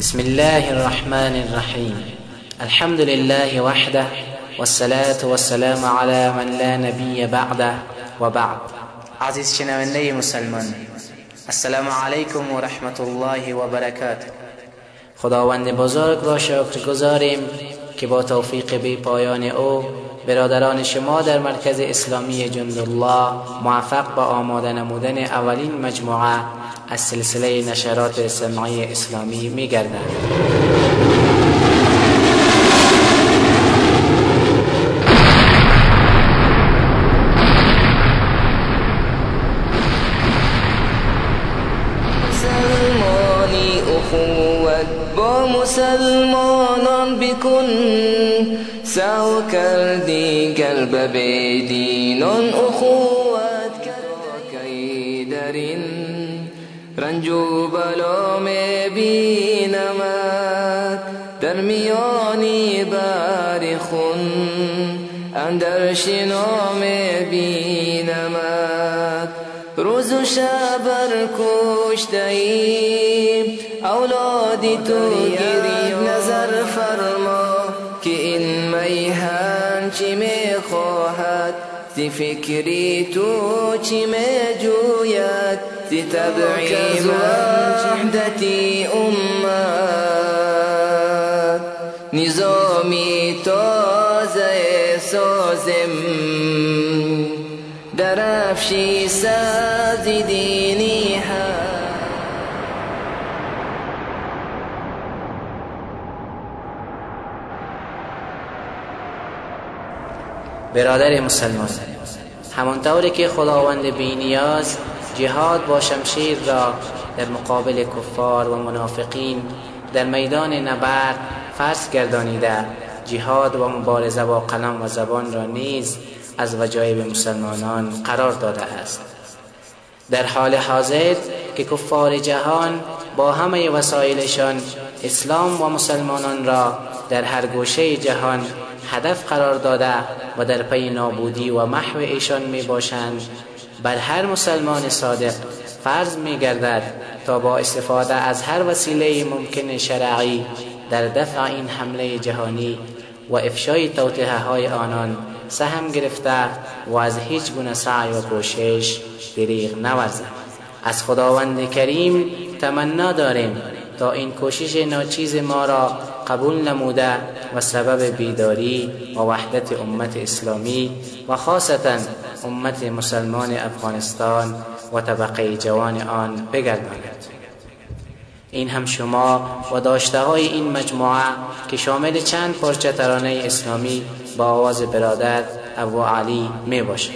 بسم الله الرحمن الرحیم الحمد لله وحده والصلاة والسلام على من لا نبی بعده و بعد عزیز شنونده مسلمان السلام علیکم و رحمت الله و برکاته. خداوند بزرگ را شکر گذاریم که با توفیق بی پایان أو برادران شما در مرکز اسلامی جندالله موفق به آماده نمودن اولین مجموعه از سلسله نشرات سمعی اسلامی می گردن. مسلمانی اخوت با مسلمانان بکن سعو رنج و بلا بینمت. در میانی بر خون اندر شنا روز و شب کشته اولادی تو گیری نظر فرما که این میهن چی می‌خواهد زی فکری تو چی میجوید تبعیم وحدتی امت نظامی تازه سازم. درفشی ساز دینی برادر مسلمان همانطوری که خداوند بینیاز جهاد با شمشیر را در مقابل کفار و منافقین در میدان نبرد فرض گردانیده. جهاد و مبارزه با قلم و زبان را نیز از وجایب مسلمانان قرار داده است. در حال حاضر که کفار جهان با همه وسایلشان اسلام و مسلمانان را در هر گوشه جهان هدف قرار داده و در پی نابودی و محو ایشان می باشند. بر هر مسلمان صادق فرض می گردد تا با استفاده از هر وسیله ممکن شرعی در دفع این حمله جهانی و افشای توطئه های آنان سهم گرفته و از هیچ گونه سعی و کوشش دریغ نورزد. از خداوند کریم تمنا داریم. تا این کوشش ناچیز ما را قبول نموده و سبب بیداری و وحدت امت اسلامی و خاصتا امت مسلمان افغانستان و طبقه جوان آن بگرداند. این هم شما و داشته های این مجموعه که شامل چند پرچه ترانه اسلامی با آواز برادر ابو علی می باشه